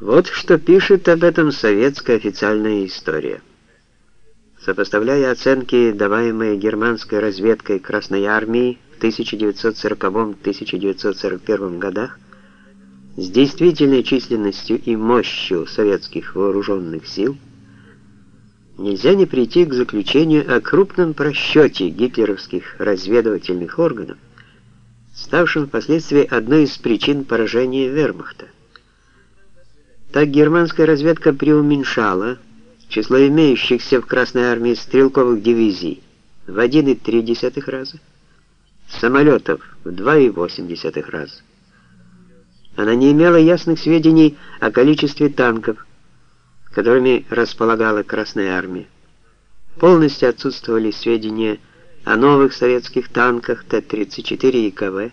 Вот что пишет об этом советская официальная история. Сопоставляя оценки, даваемые германской разведкой Красной Армии в 1940-1941 годах, с действительной численностью и мощью советских вооруженных сил, нельзя не прийти к заключению о крупном просчете гитлеровских разведывательных органов, ставшем впоследствии одной из причин поражения вермахта. Так германская разведка преуменьшала число имеющихся в Красной армии стрелковых дивизий в 1,3 раза, самолетов в 2,8 раза. Она не имела ясных сведений о количестве танков, которыми располагала Красная армия. Полностью отсутствовали сведения о новых советских танках Т-34 и КВ,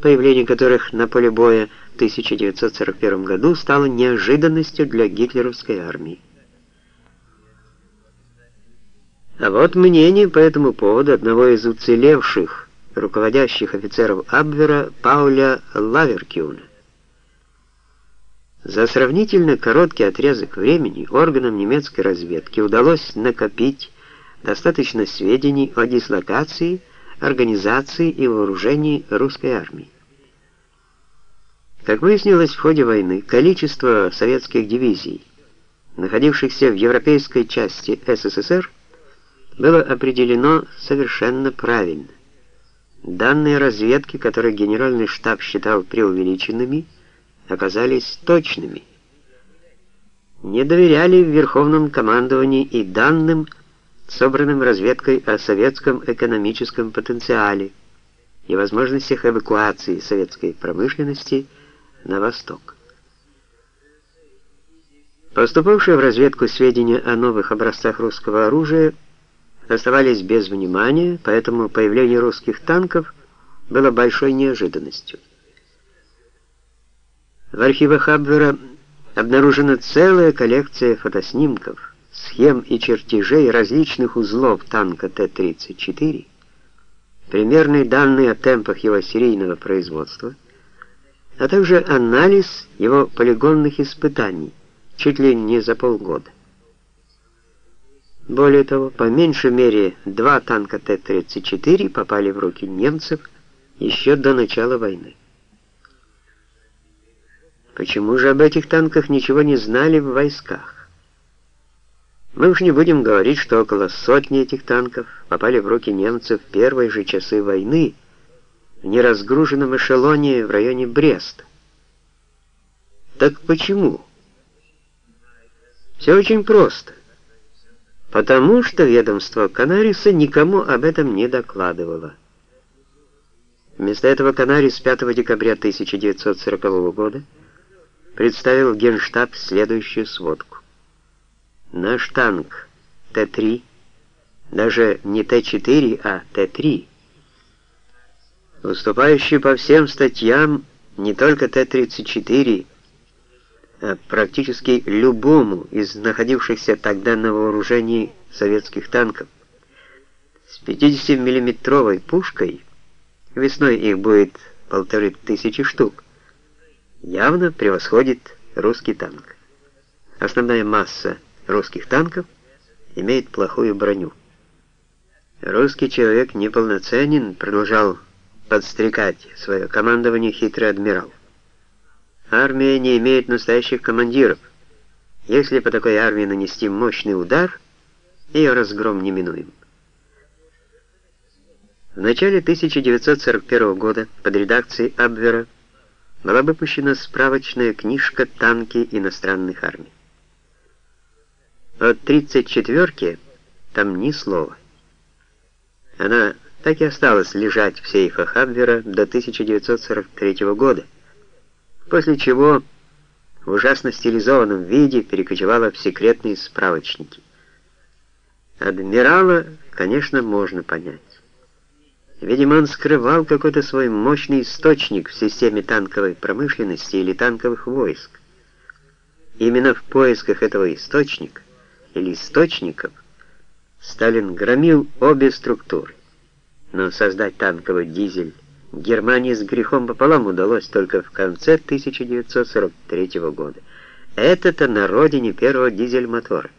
появление которых на поле боя 1941 году стало неожиданностью для гитлеровской армии. А вот мнение по этому поводу одного из уцелевших руководящих офицеров Абвера Пауля Лаверкюна. За сравнительно короткий отрезок времени органам немецкой разведки удалось накопить достаточно сведений о дислокации, организации и вооружении русской армии. Как выяснилось в ходе войны, количество советских дивизий, находившихся в европейской части СССР, было определено совершенно правильно. Данные разведки, которые генеральный штаб считал преувеличенными, оказались точными. Не доверяли в Верховном командовании и данным, собранным разведкой о советском экономическом потенциале и возможностях эвакуации советской промышленности на восток. Поступавшие в разведку сведения о новых образцах русского оружия оставались без внимания, поэтому появление русских танков было большой неожиданностью. В архивах Абвера обнаружена целая коллекция фотоснимков, схем и чертежей различных узлов танка Т-34, примерные данные о темпах его серийного производства, а также анализ его полигонных испытаний чуть ли не за полгода. Более того, по меньшей мере два танка Т-34 попали в руки немцев еще до начала войны. Почему же об этих танках ничего не знали в войсках? Мы уж не будем говорить, что около сотни этих танков попали в руки немцев в первые же часы войны неразгруженном эшелоне в районе Бреста. Так почему? Все очень просто. Потому что ведомство Канариса никому об этом не докладывало. Вместо этого Канарис 5 декабря 1940 года представил в Генштаб следующую сводку. Наш танк Т-3, даже не Т-4, а Т-3, уступающий по всем статьям не только Т-34, а практически любому из находившихся тогда на вооружении советских танков. С 50-миллиметровой пушкой, весной их будет полторы тысячи штук, явно превосходит русский танк. Основная масса русских танков имеет плохую броню. Русский человек неполноценен, продолжал подстрекать свое командование хитрый адмирал. Армия не имеет настоящих командиров. Если по такой армии нанести мощный удар, ее разгром неминуем. В начале 1941 года под редакцией Абвера была выпущена справочная книжка «Танки иностранных армий». От 34-ки там ни слова. Она так и осталась лежать в сейфах Абвера до 1943 года после чего в ужасно стилизованном виде перекочевала в секретные справочники. Адмирала, конечно, можно понять. Видимо, он скрывал какой-то свой мощный источник в системе танковой промышленности или танковых войск. Именно в поисках этого источника или источников Сталин громил обе структуры. Но создать танковый дизель Германии с грехом пополам удалось только в конце 1943 года. Это-то на родине первого дизель-мотора.